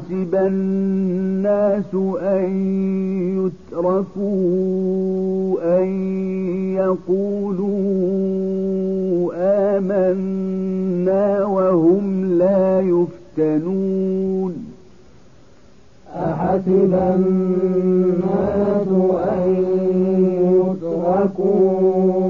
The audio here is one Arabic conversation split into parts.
أحسب الناس أن يتركوا أن يقولوا آمنا وهم لا يفتنون. أحسب الناس أن يتركوا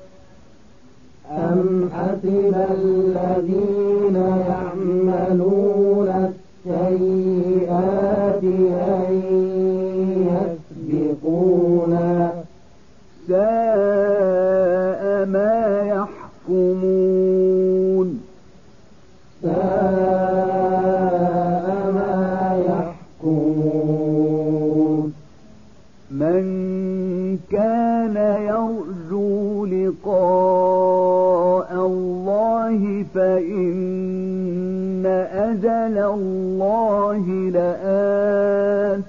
أم حسب الذين يعملون فإن أجل الله لآت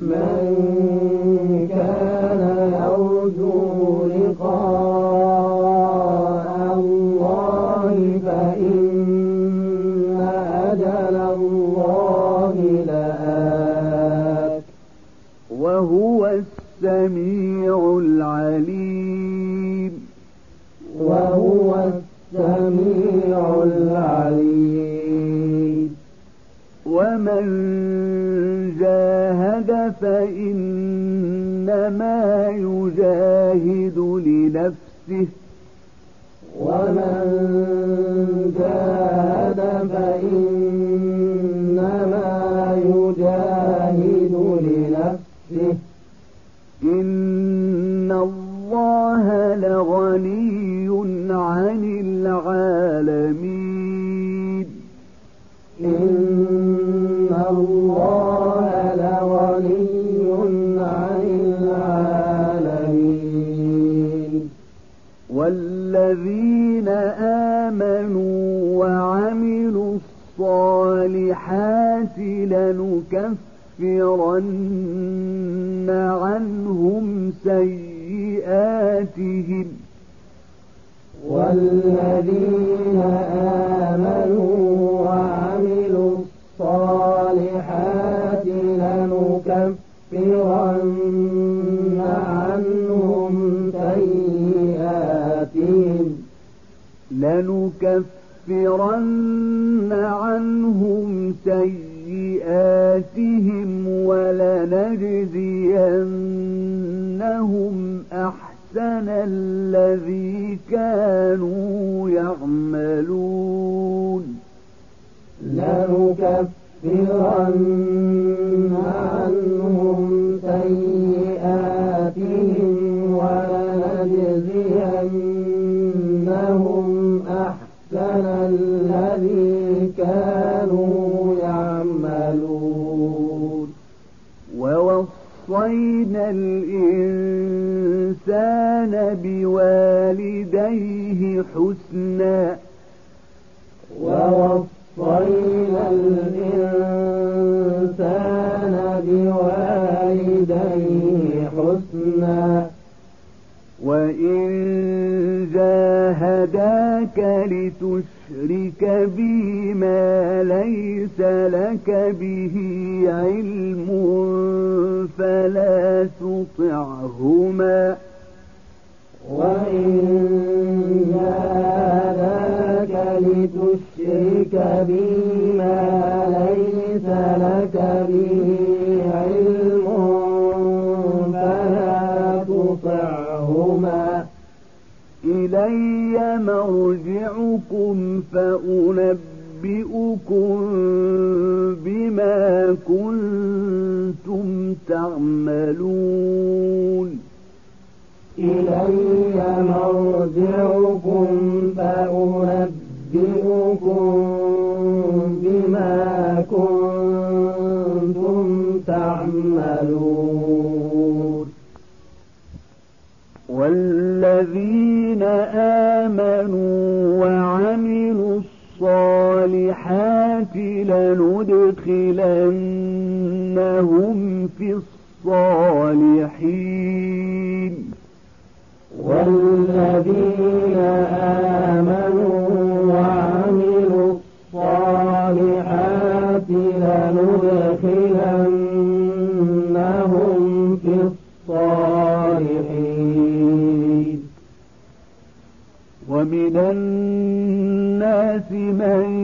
من كان يرجو لقاء الله فإن أجل الله لآت وهو السميع العليم. فإنما يجاهد لنفسه. ومن جاهد فإنما يجاهد لنفسه. إن الله لغني عن العالمين. الصالحات لنكفرن عنهم سيئاتهم. والذين آمنوا وعملوا الصالحات لنكفرن عنهم سيئاتهم. لنكفرن عنهم سيئاتهم ولنجزينهم أحسن الذي كانوا يعملون. لنكفرن عنهم سيئاتهم الذي كانوا يعملون. ووصينا الإنسان بوالديه حسنا. ووصينا الإنسان بوالديه حسنا. وإن جاهداك لتشرك بي ما ليس لك به علم فلا تطعهما. وإن جاهداك لتشرك بي ما ليس لك به إلي مرجعكم فأنبئكم بما كنتم تعملون. إلي مرجعكم فأنبئكم بما كنتم تعملون. والذين لندخلنهم في الصالحين. والذين آمنوا وعملوا الصالحات لندخلنهم في الصالحين. ومن الناس من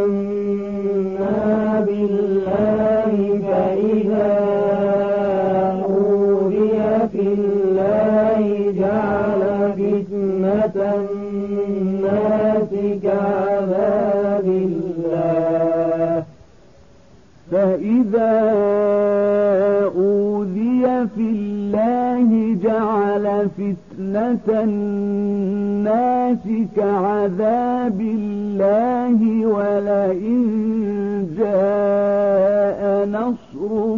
فإذا أوذي في الله جعل فتنة الناس كعذاب الله ولئن جاء نصر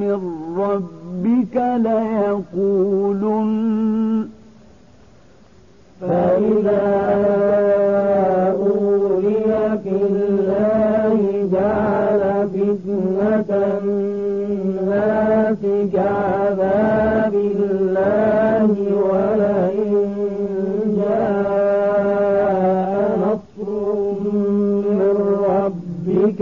من ربك ليقولن فإذا فتنة الناس كعذاب الله ولئن جاء نصر من ربك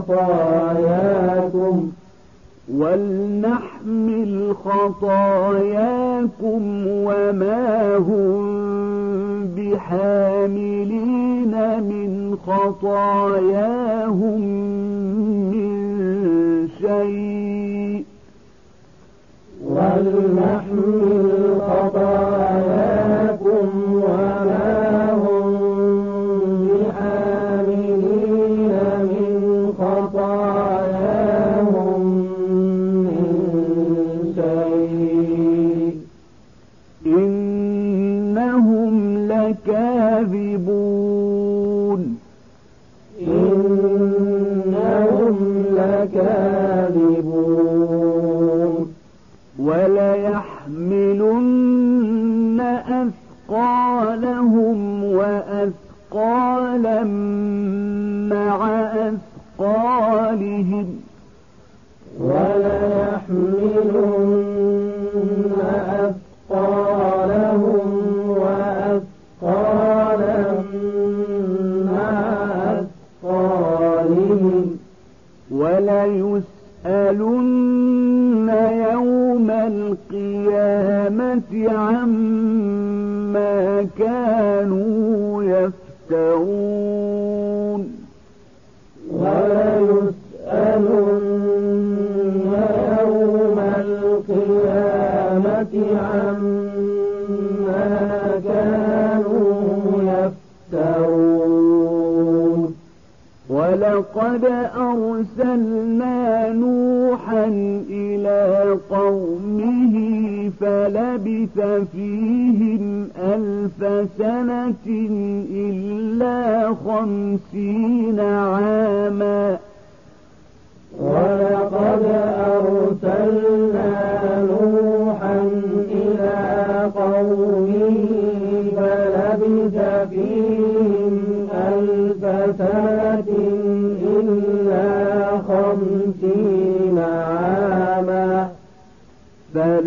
خطاياكم ولنحمل خطاياكم وما هم بحاملين من خطاياهم من شيء. ولنحمل خطاياكم وأثقالا مع أثقالهم. وليحملن أثقالهم وأثقالا مع أثقالهم. وليسألن يوم القيامة عما كانوا يفترون ولقد أرسلنا نوحا إلى قومه فلبث فيهم ألف سنة إلا خمسين عاما. ولقد أرسلنا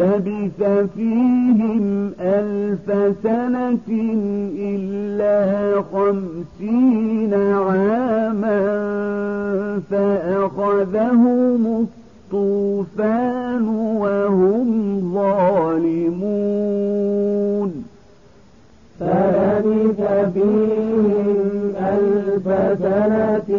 فلبث فيهم ألف سنة إلا خمسين عاما فأخذهم الطوفان وهم ظالمون. فلبث فيهم ألف سنة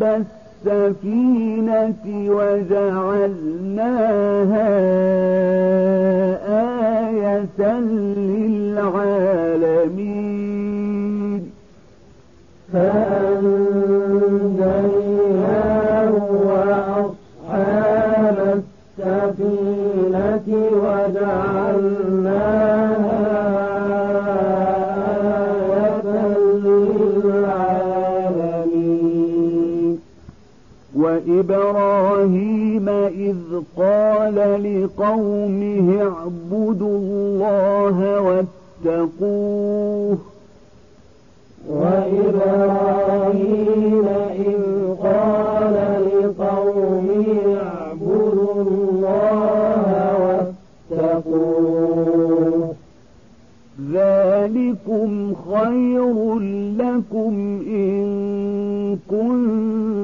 وأصحاب السفينة وجعلناها آية للعالمين. فأنجيناه وأصحاب السفينة وجعلناها وإبراهيم إذ قال لقومه اعبدوا الله واتقوه. وإبراهيم إذ قال لقومه اعبدوا الله واتقوه. ذلكم خير لكم إن كنتم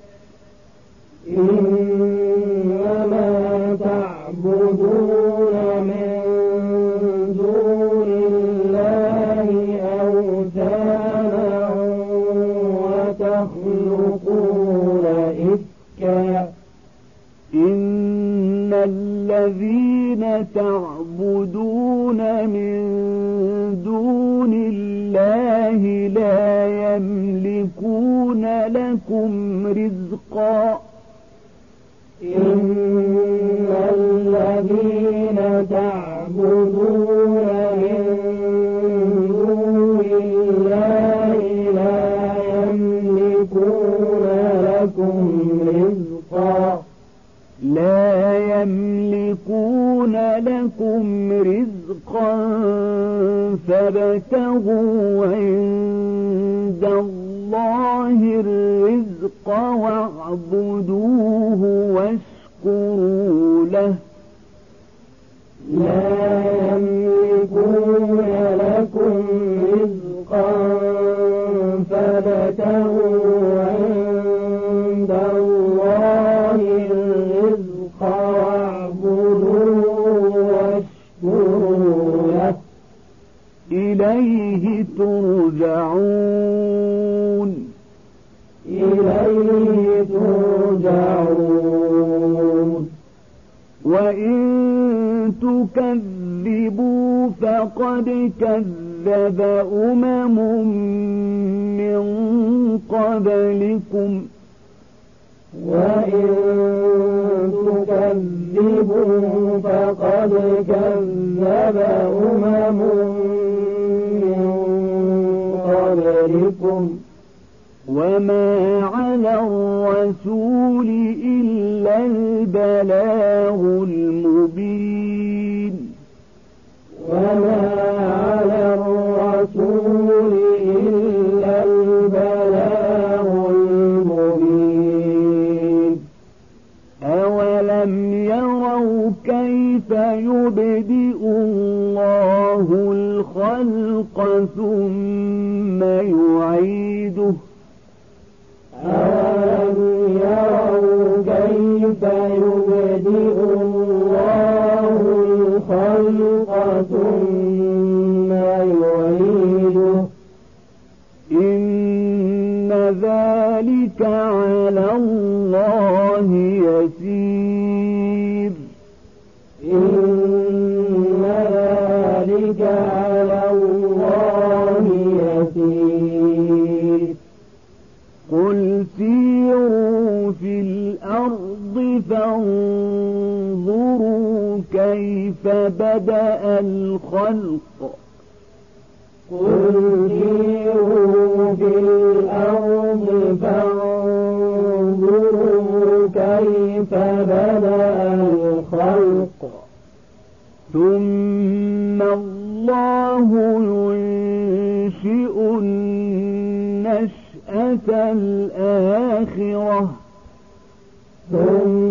تعبدون من دون الله لا يملكون لكم رزقا. إن الذين تعبدون من دون الله لا يملكون لكم رزقا. لا يملكون لكم رزقا فابتغوا عند الله الرزق واعبدوه واشكروا له. لا إليه ترجعون. إليه ترجعون. وإن تكذبوا فقد كذب أمم من قبلكم. وإن تكذبوا فقد كذب أمم قبلكم وما على الرسول إلا البلاغ المبين. وما على الرسول إلا البلاغ المبين. أولم يروا كيف الله الخلق ثم يعيده. أولم يروا كيف يبدئ الله الخلق ثم يعيده؟ إن ذلك على الله يسير. كيف بدأ الخلق؟ قل سيروا في الأرض فانظروا كيف بدأ الخلق. ثم الله ينشئ النشأة الآخرة. ثم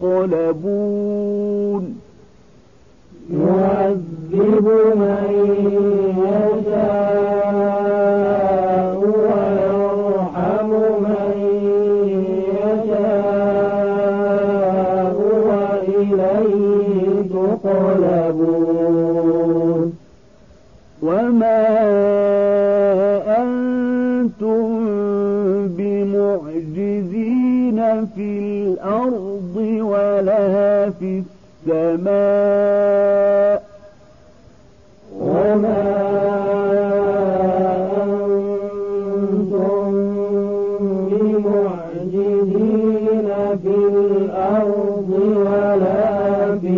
تقلبون يعذب من يشاء ويرحم من يشاء وإليه تقلبون. وما أنتم بمعجزين في الأرض. السماء وما أنتم بمعجزين في الأرض ولا في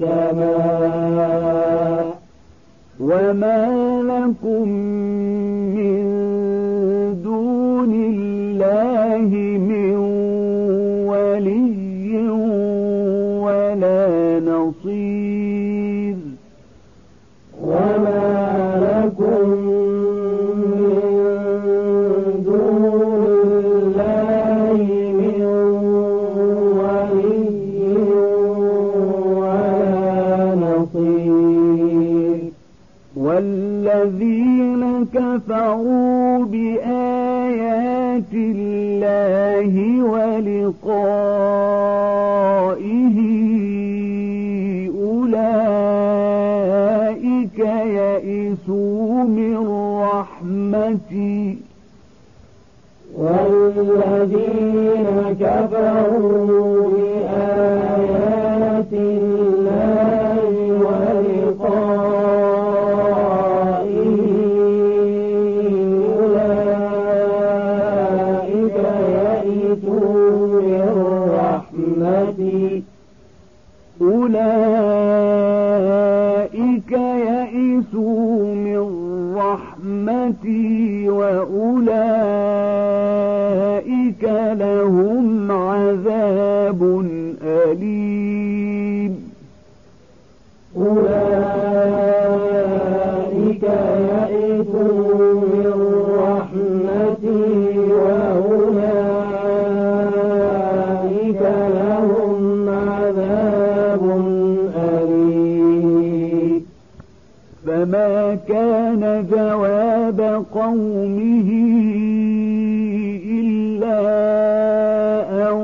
السماء وما لكم من دون الله كفروا بآيات الله ولقائه أولئك يئسوا من رحمتي والذين كفروا رحمتي وأولئك لهم عذاب أليم. أولئك يئسوا من رحمتي وأولئك لهم عذاب أليم. فما كان جواب قومه إلا أن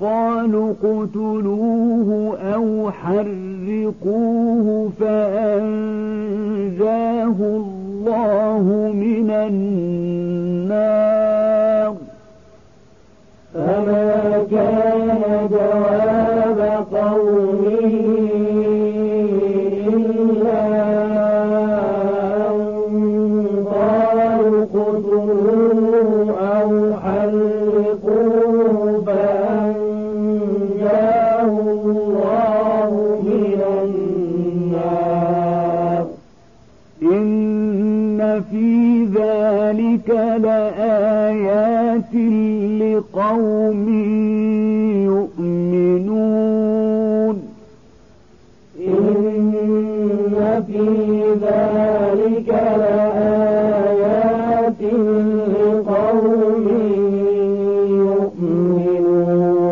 قالوا اقتلوه أو حرقوه فأنجاه الله من النار لقوم يؤمنون إن في ذلك لآيات لقوم يؤمنون.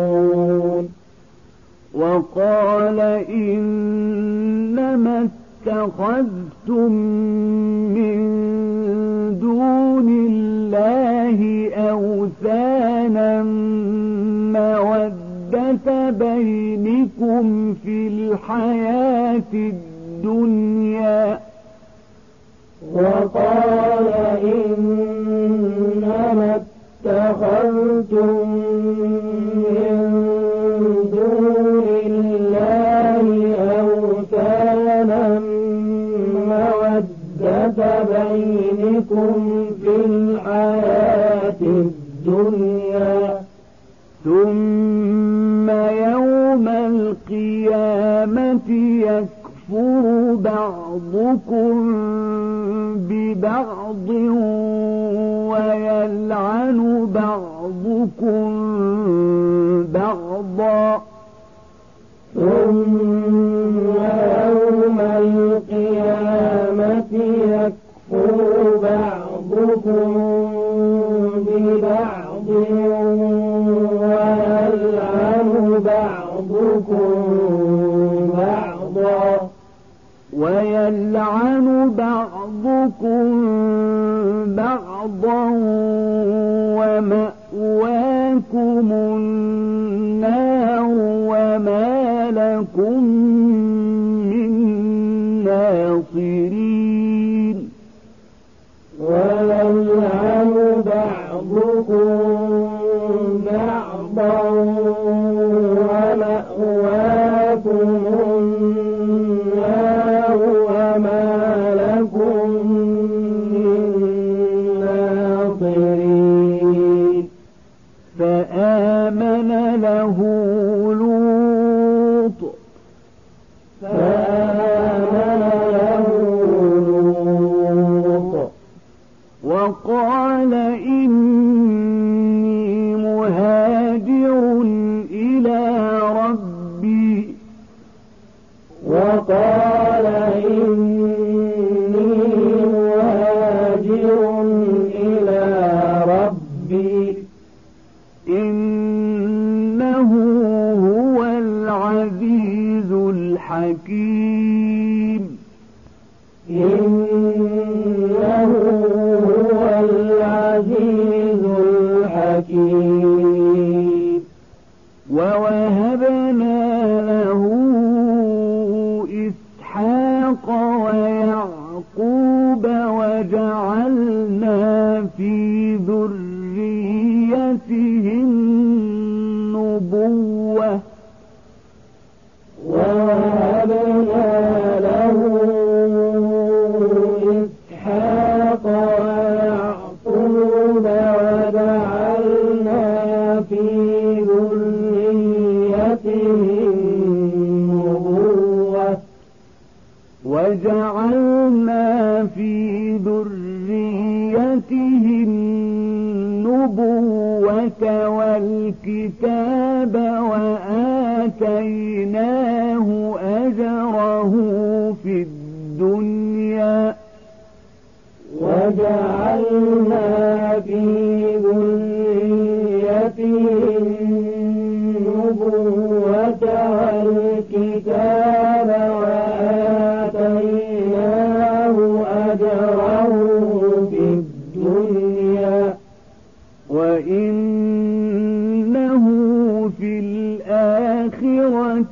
وقال إنما اتخذتم من دون الله مودة بينكم في الحياة الدنيا وقال إنما اتخذتم من دون الله أوثانا مودة بينكم في الحياة الدنيا ثم يوم القيامة يكفر بعضكم ببعض ويلعن بعضكم بعضا. ثم يوم القيامة يكفر بعضكم بعضكم بعضا ويلعن بعضكم بعضا ومأواكم النار وما لكم من ناصرين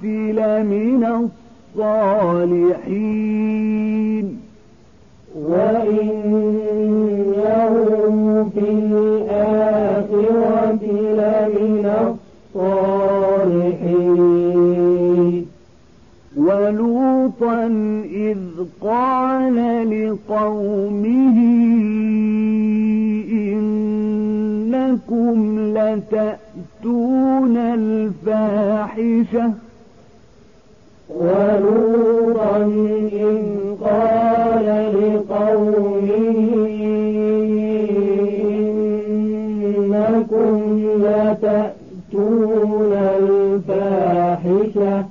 الآخرة لمن الصالحين. وإنه في الآخرة لمن الصالحين. ولوطا إذ قال لقومه إنكم لتأتون الفاحشة ولوطا إذ قال لقومه إنكم لتأتون الفاحشة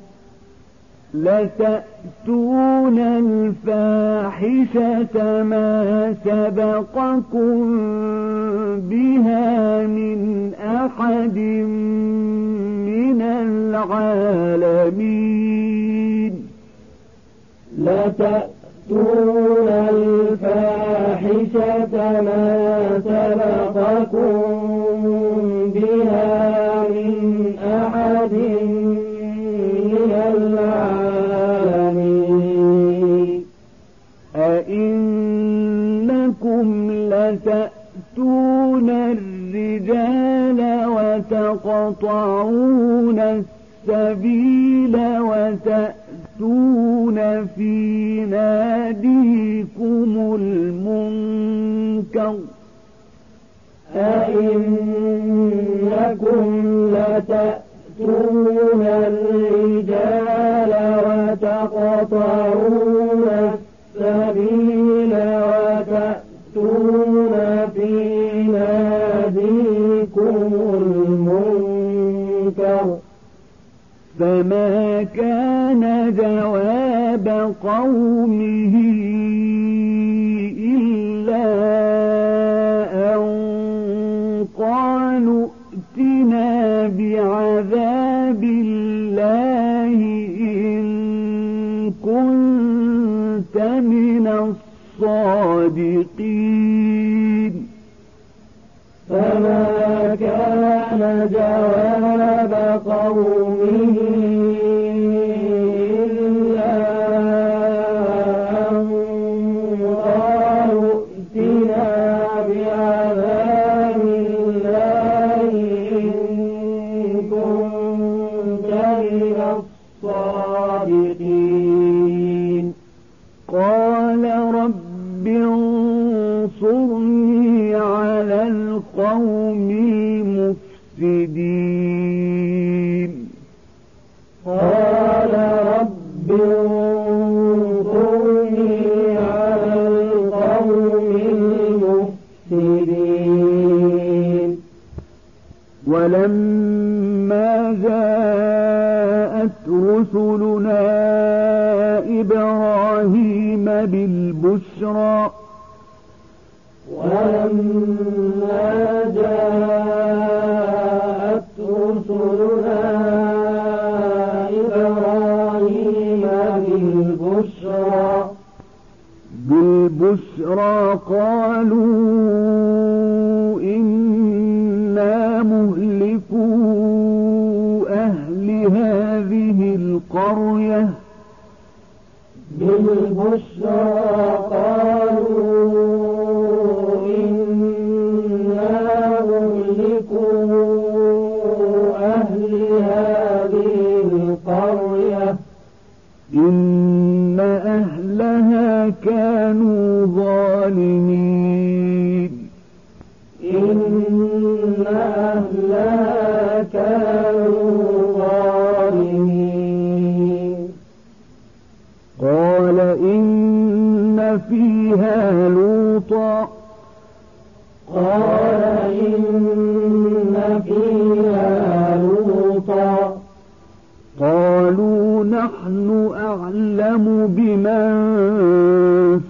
الفاحشة ما سبقكم بها من أحد من العالمين. لتأتون الفاحشة ما سبقكم بها من وتقطعون السبيل وتأتون في ناديكم المنكر أئنكم لتأتون الرجال وتقطعون السبيل فما كان جواب قومه إلا أن قالوا ائتنا بعذاب الله إن كنت من الصادقين فما كان جواب قومه رسلنا إبراهيم بالبشرى. ولما جاءت رسلنا إبراهيم بالبشرى. بالبشرى قالوا إنا مهلكو أهل هذه القرية. بالبشرى قالوا إنا مهلكو أهل هذه القرية. إن أهلها كانوا ظالمين. إن أهلها كانوا فيها لوطا. قال إن فيها لوطا. قالوا نحن أعلم بمن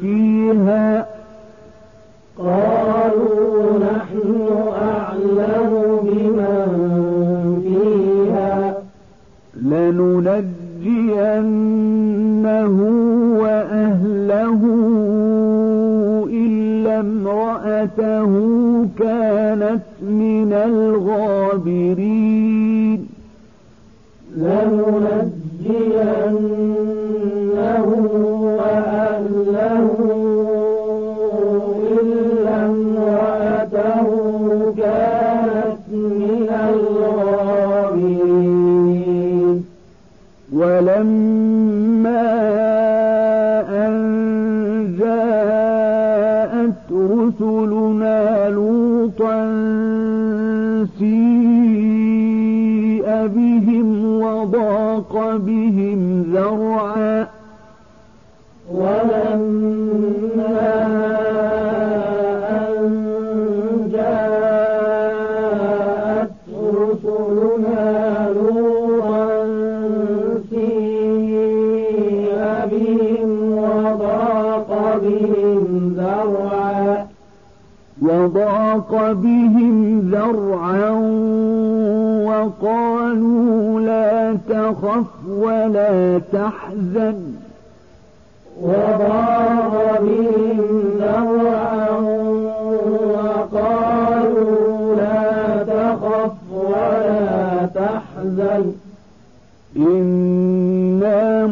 فيها. قالوا نحن أعلم بمن فيها. لننجينه وأهله إلا امرأته كانت من الغابرين. لننجينه رسلنا لوطا سيء بهم وضاق بهم ذرعا وضاق بهم ذرعا وقالوا لا تخف ولا تحزن. وضاق بهم ذرعا وقالوا لا تخف ولا تحزن. إنا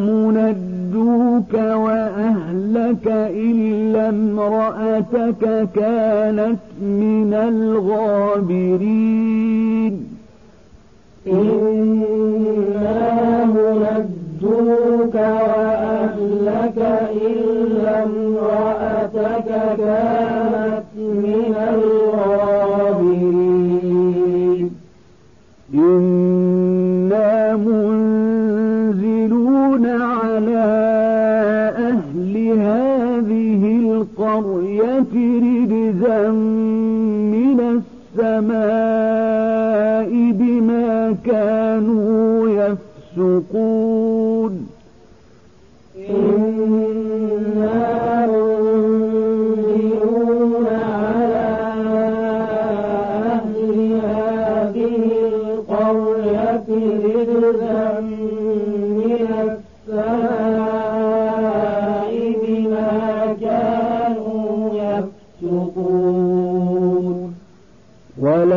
منجوك وأهلك إلا امرأتك كانت من الغابرين. إنا منجوك وأهلك إلا امرأتك كانت رجزا من السماء بما كانوا يفسقون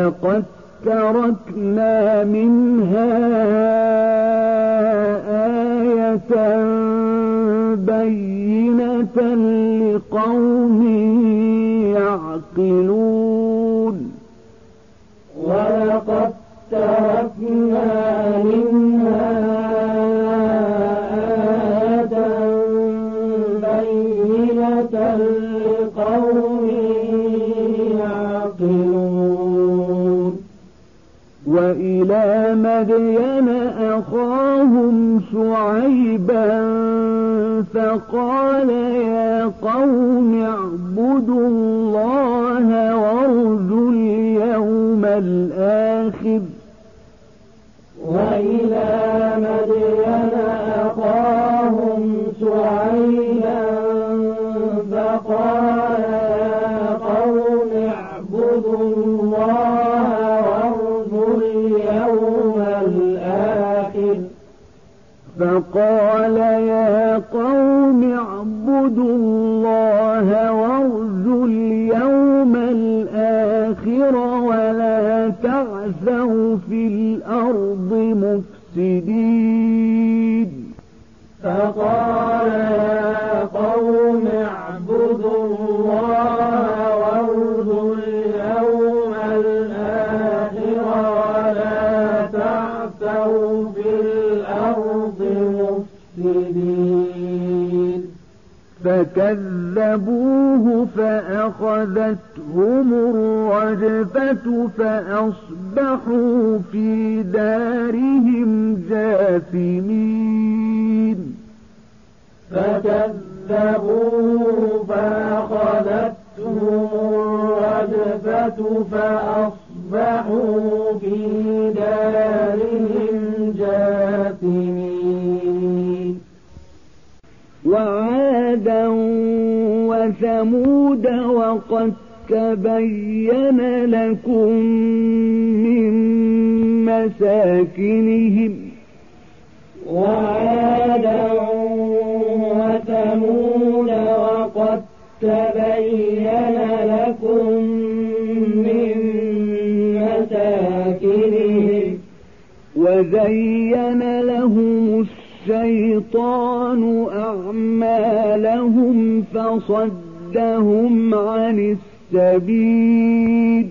ولقد تركنا منها آية بينة لقوم يعقلون. وإلى مدين أخاهم شعيبا فقال يا قوم اعبدوا الله وارجوا اليوم الآخر. وإلى فقال يا قوم اعبدوا الله وارجوا اليوم الآخر ولا تعثوا في الأرض مفسدين. فقال فكذبوه فأخذتهم الرجفة فأصبحوا في دارهم جاثمين. فكذبوه فأخذتهم الرجفة فأصبحوا في دارهم جاثمين. وعادا وثمود وقد تبين لكم من مساكنهم وعادا وثمود وقد تبين لكم من مساكنهم وزين لهم الشيطان أعمالهم فصدهم عن السبيل.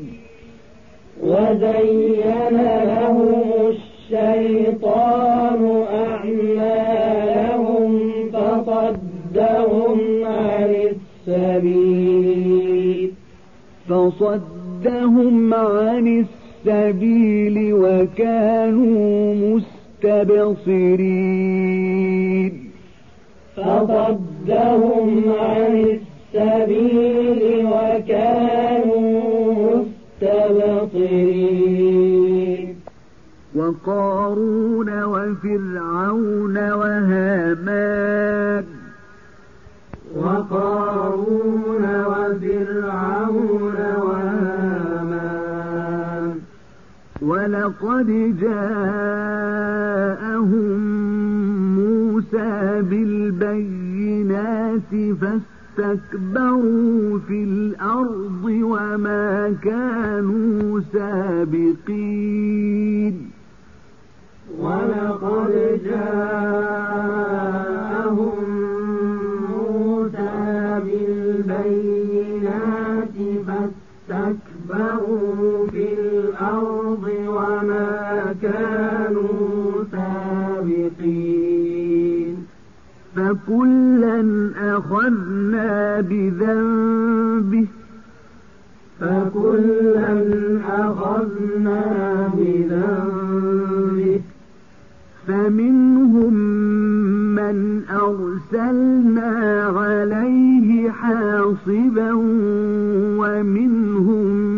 وزين لهم الشيطان أعمالهم فصدهم عن السبيل. فصدهم عن السبيل وكانوا مستبصرين فصدهم عن السبيل وكانوا مستبصرين. وقارون وفرعون وهامان. وقارون وفرعون ولقد جاءهم موسى بالبينات فاستكبروا في الأرض وما كانوا سابقين ولقد جاءهم فكلا أخذنا بذنبه فكلا أخذنا بذنبه فمنهم من أرسلنا عليه حاصبا ومنهم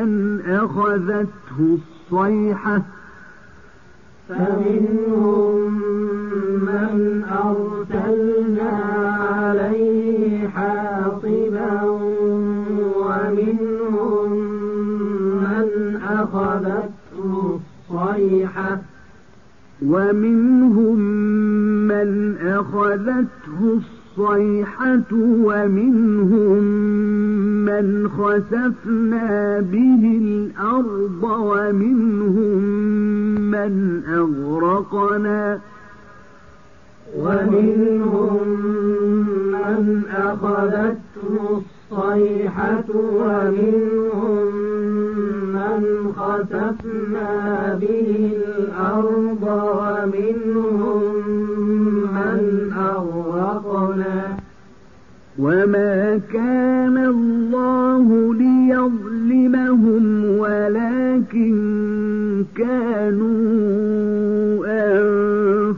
من أخذته الصيحة فمنهم من أرسلنا عليه حاصبا ومنهم من أخذته الصيحة ومنهم من أخذته الصيحة ومنهم من خسفنا به الأرض ومنهم من أغرقنا ومنهم من أخذته الصيحة ومنهم من خسفنا به الأرض ومنهم من أنفسنا وما كان الله ليظلمهم ولكن كانوا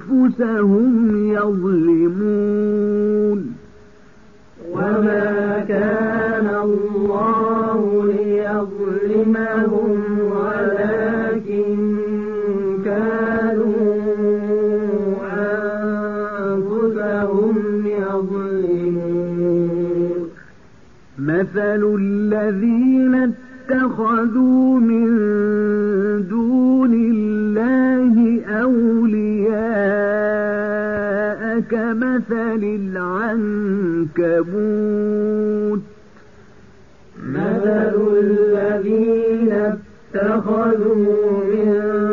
أنفسهم يظلمون وما كان مثل الذين اتخذوا من دون الله أولياء كمثل العنكبوت مثل الذين اتخذوا من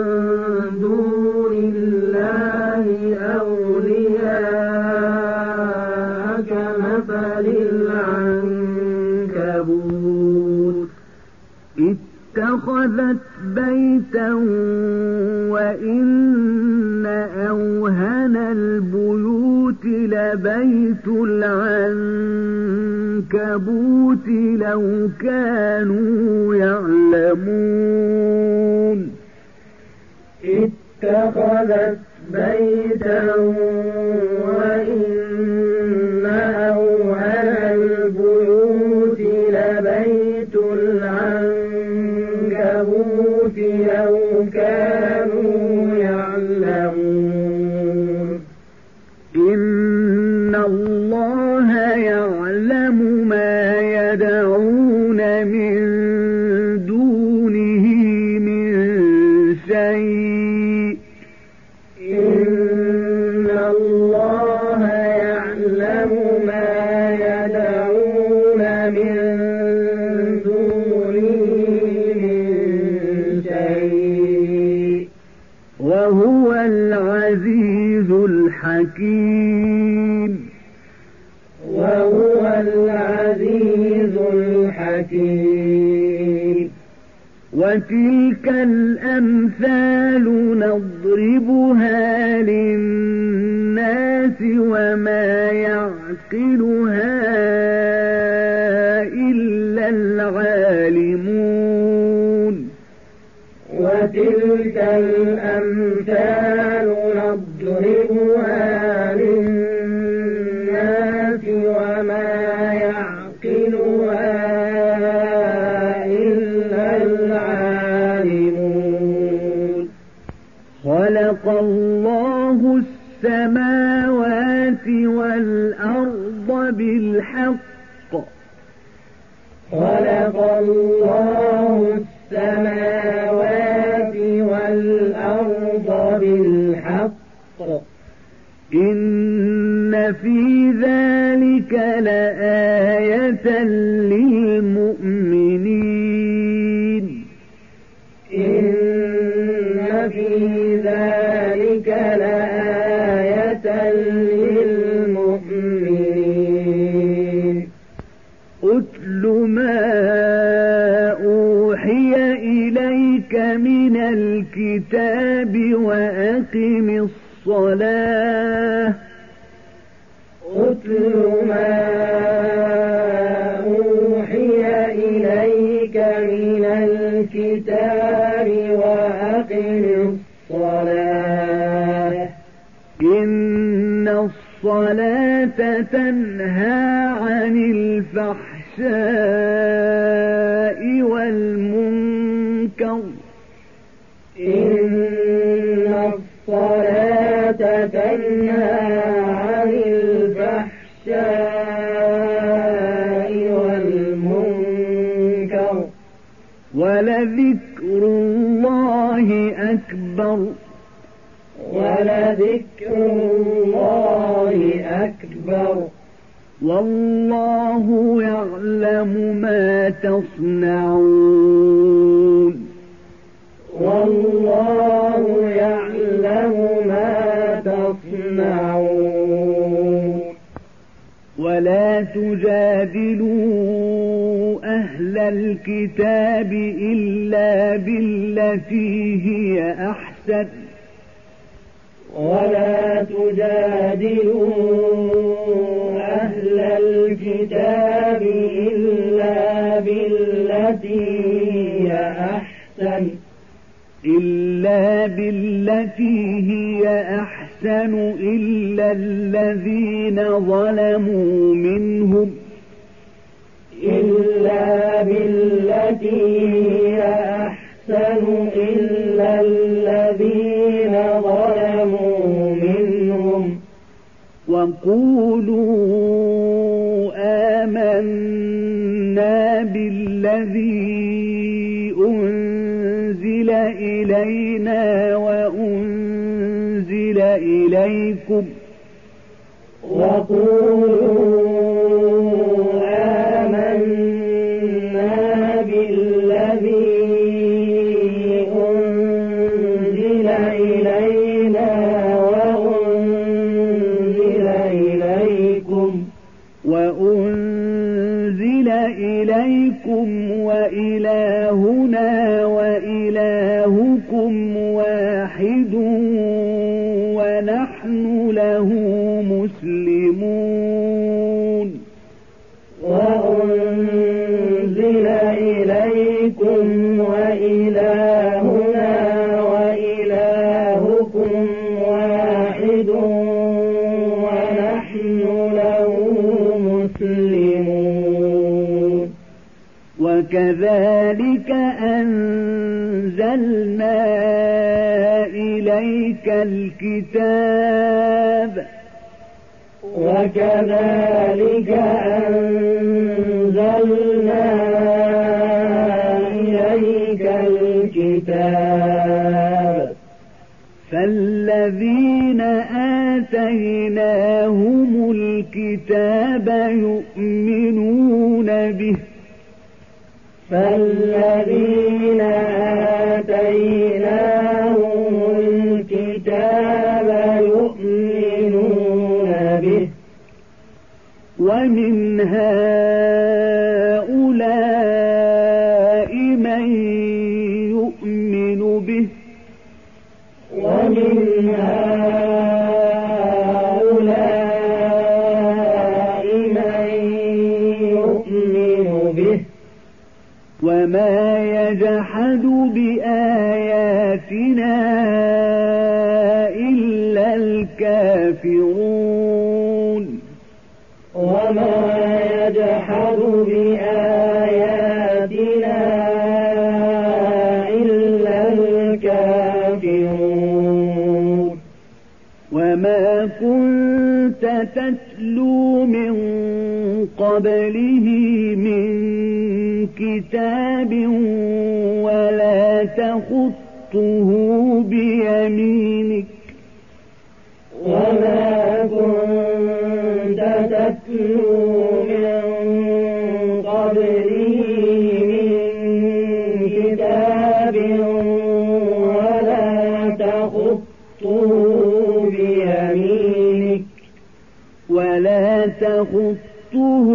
اتخذت بيتا وإن أوهن البيوت لبيت العنكبوت لو كانوا يعلمون. اتخذت بيتا وإن كانوا يعلمون. الحكيم وهو العزيز الحكيم. وتلك الأمثال نضربها للناس وما يعقلها إلا العالمون. وتلك الأمثال والأرض بالحق. خلق الله السماوات والأرض بالحق. إن في ذلك لآية للمؤمنين. الكتاب وأقم الصلاة. أتل ما أوحي إليك من الكتاب وأقم الصلاة. إن الصلاة تنهى عن الفحشاء والمنكر. أكبر. ولذكر الله أكبر. والله يعلم ما تصنعون. والله يعلم ما تصنعون. ولا تجادلوا أهل الكتاب إلا بالتي هي أحسن. ولا تجادلوا أهل الكتاب إلا بالتي هي أحسن. إلا بالتي هي أحسن إلا الذين ظلموا منهم. إلا بالتي هي أحسن إلا وقولوا آمنا بالذي أنزل إلينا وأنزل إليكم. وقولوا وما كنت تتلو من قبله من كتاب ولا تخطه بيمينك تخطه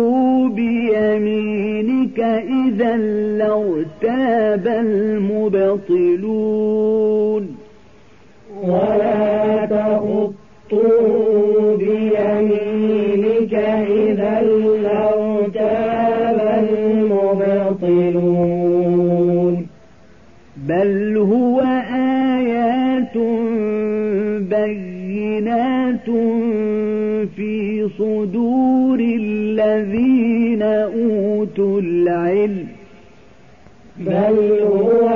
بيمينك إذا لارتاب المبطلون. ولا تخطه بيمينك إذا لارتاب المبطلون. بل هو آيات بينات في صدور الذين أوتوا العلم. بل هو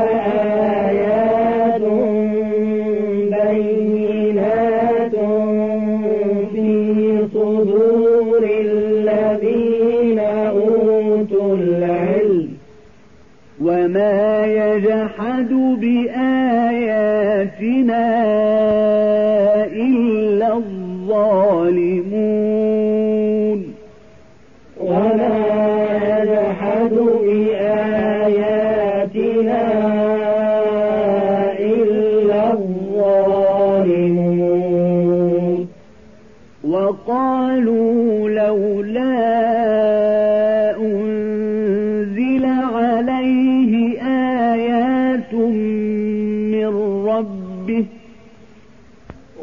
آيات بينات في صدور الذين أوتوا العلم. وما يجحد بآياتنا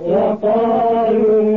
وقالوا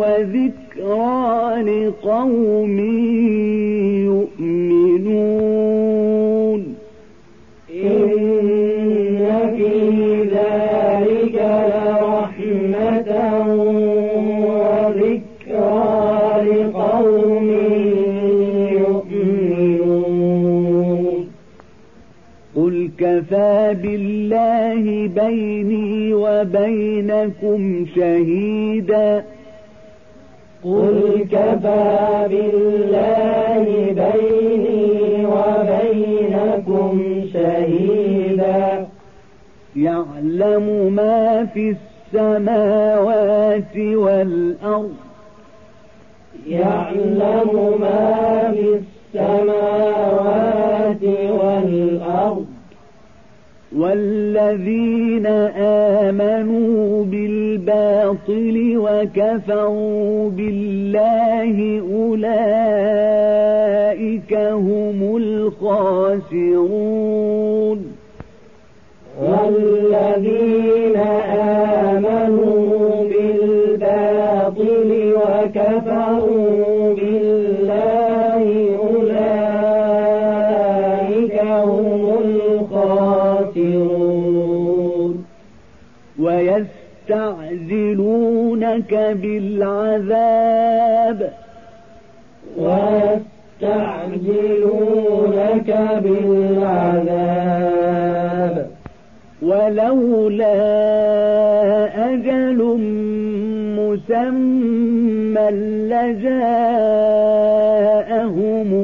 وذكرى لقوم بيني وبينكم شهيدا. قل كفى بالله بيني وبينكم شهيدا. يعلم ما في السماوات والأرض. يعلم ما في السماوات والأرض. والذين آمنوا بالباطل وكفروا بالله أولئك هم الخاسرون والذين آمنوا بالباطل وكفروا ويستعجلونك بالعذاب. ويستعجلونك بالعذاب. ولولا أجل مسمى لجاءهم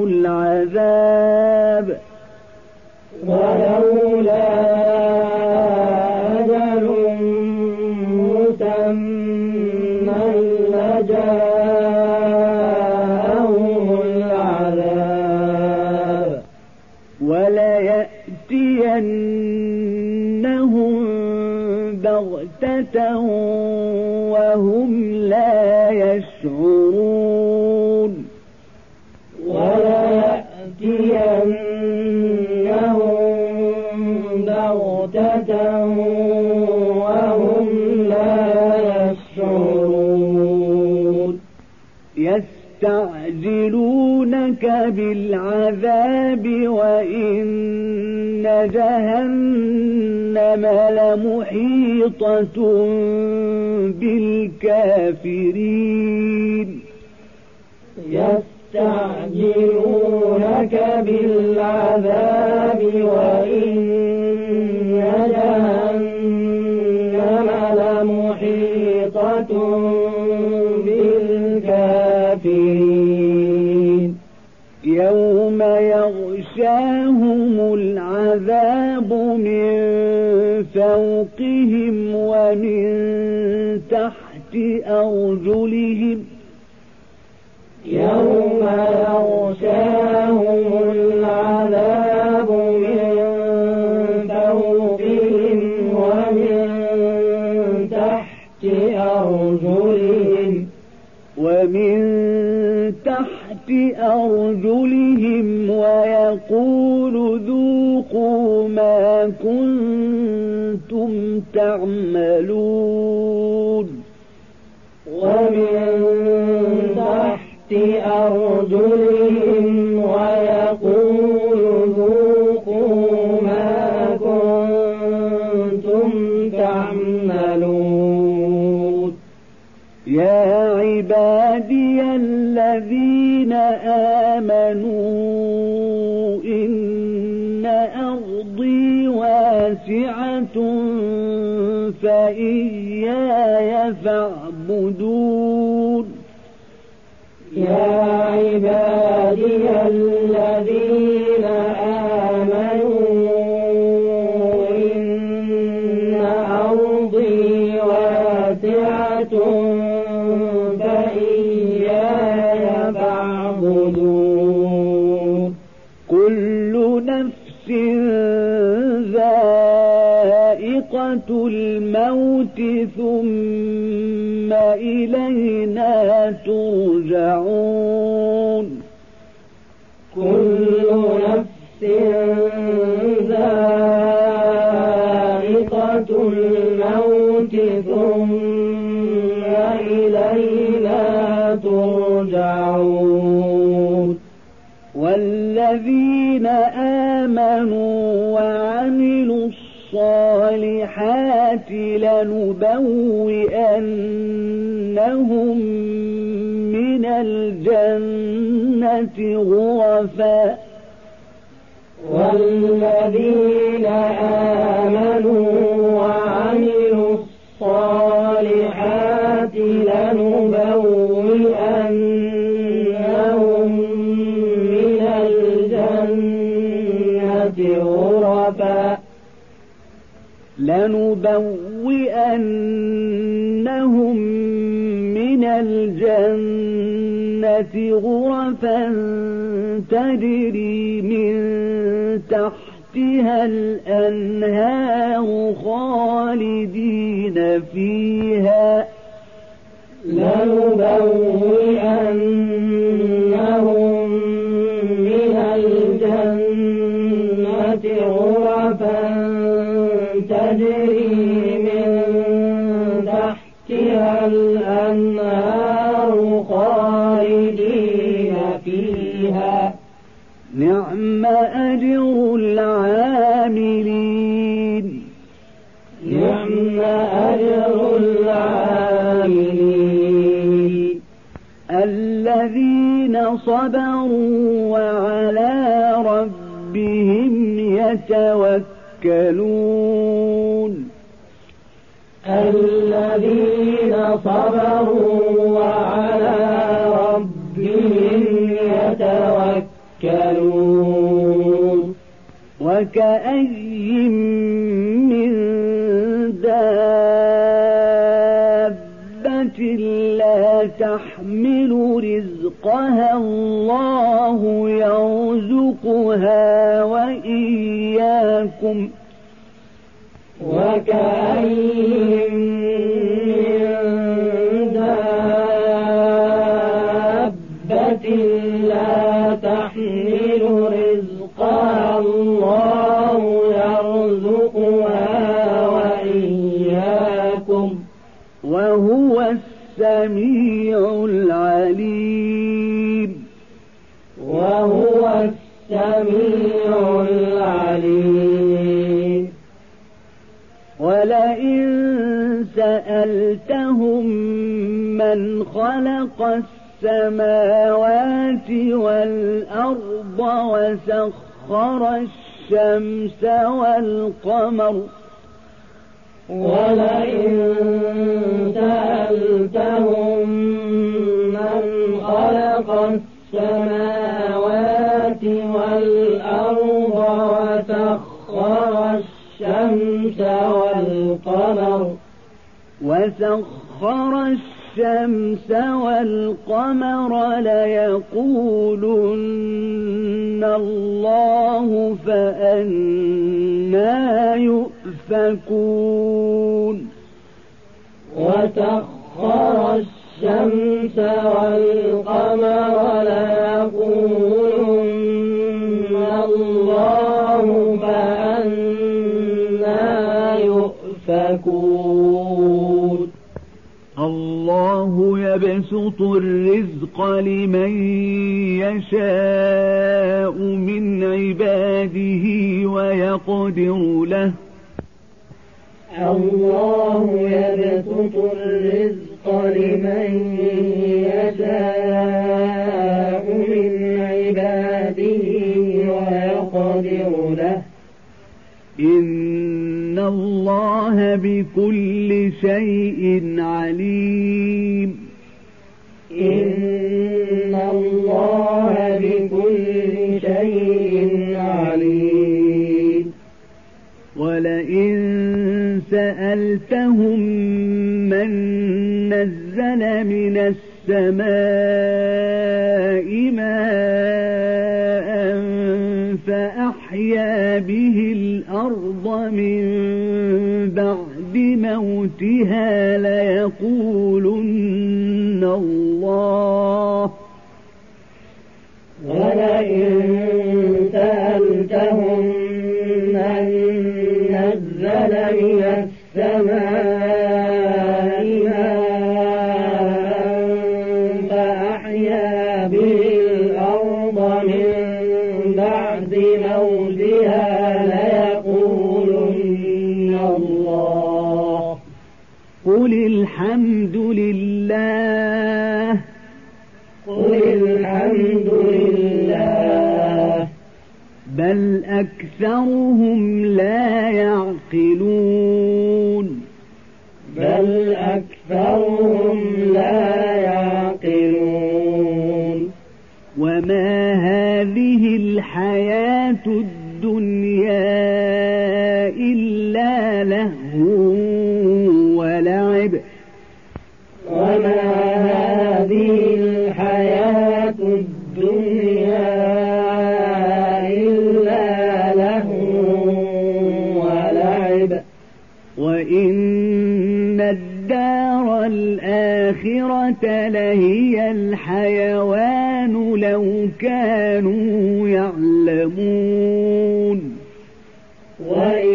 العذاب. وهم لا يشعرون. وليأتينهم بغتة وهم لا يشعرون. يستعجلونك بالعذاب وإن جهنم لمحيطة بالكافرين يستعجلونك بالعذاب وإن جهنم يغشاهم العذاب من فوقهم ومن تحت أرجلهم يوم يغشاهم العذاب من فوقهم ومن تحت أرجلهم ومن أرجلهم ويقول ذوقوا ما كنتم تعملون ومن تحت أرجلهم ويقول ذوقوا ما كنتم تعملون يا عبادي الذين آمنوا إن أرضي واسعة فإياي فاعبدون يا عبادي الذين الموت ثم إلينا ترجعون لنبوئنهم من الجنة غرفا. والذين آمنوا وعملوا الصالحات لنبوئنهم من الجنة غرفا. لنبوئنهم من الجنة غرفا تجري من تحتها الأنهار خالدين فيها لنبوئنهم الأنهار خالدين فيها. نعم أجر العاملين. نعم أجر العاملين. الذين صبروا وعلى ربهم يتوكلون الذين صبروا وعلى ربهم يتوكلون. وكأي من دابة لا تحمل رزقها الله يرزقها وإياكم. وكأين من السميع العليم. وهو السميع العليم. ولئن سألتهم من خلق السماوات والأرض وسخر الشمس والقمر ولئن سألتهم من خلق السماوات والأرض وسخر الشمس والقمر وسخر الشمس والقمر ليقولن الله فأنا يؤفكون. وسخر الشمس والقمر ليقولن الله فأنا يؤفكون. الله يبسط الرزق لمن يشاء من عباده ويقدر له. الله يبسط الرزق لمن يشاء الله بكل شيء عليم. إن الله بكل شيء عليم. ولئن سألتهم من نزل من السماء ماء فأحيا به الأرض من بعد موتها ليقولن الله. ولئن سألتهم من نزل من السماء أكثرهم لا يعقلون. بل أكثرهم لا يعقلون. وما هذه الحياة الدنيا الآخرة لهي الحيوان لو كانوا يعلمون. وإن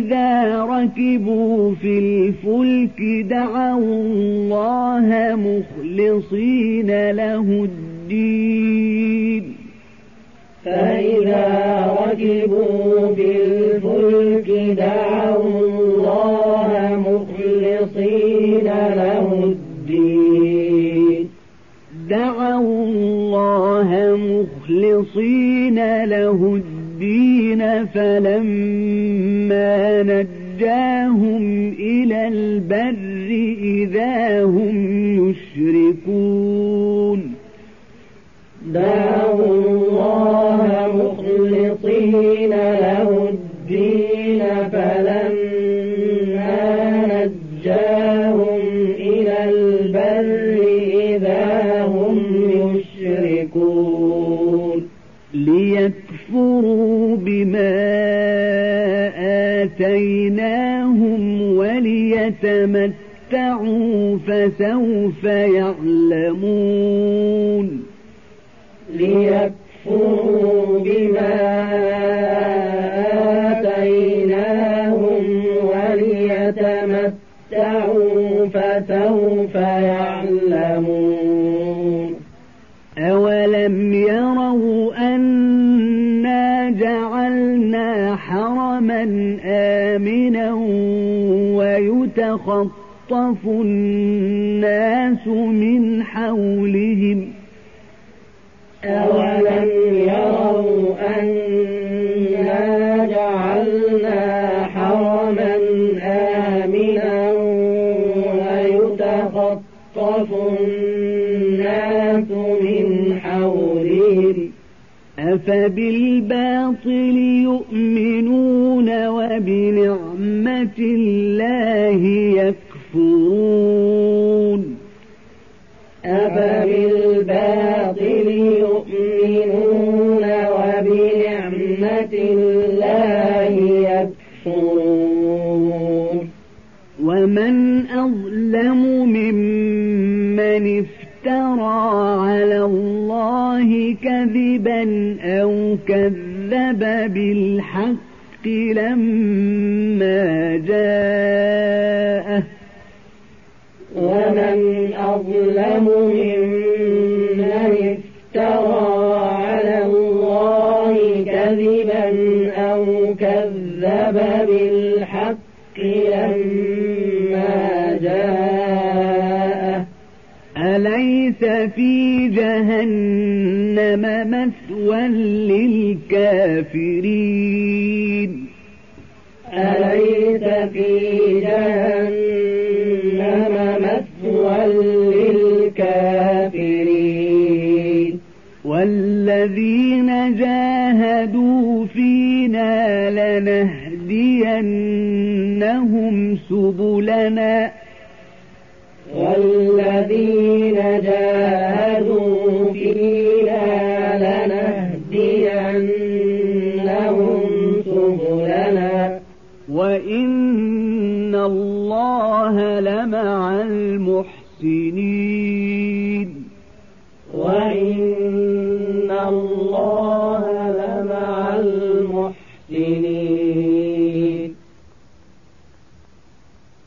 فإذا ركبوا في الفلك دعوا الله مخلصين له الدين. فإذا ركبوا في الفلك دعوا الله مخلصين له الدين. دعوا الله مخلصين له الدين. فلما نجاهم إلى البر إذا هم يشركون. دعوا الله مخلصين له الدين فلما نجاهم إلى البر إذا هم يشركون. ليكفروا بما آتيناهم وليتمتعوا فسوف يعلمون. ليكفروا بما آتيناهم وليتمتعوا فسوف يعلمون. حرما آمنا ويتخطف الناس من حولهم. أولم يروا أنا أفبالباطل يؤمنون وبنعمة الله يكفرون. كذبا أو كذب بالحق لما جاءه ومن أظلم ممن أليس في جهنم مثوى للكافرين. أليس في جهنم مثوى للكافرين؟ والذين جاهدوا فينا لنهدينهم سبلنا. والذين الله لمع المحسنين وإن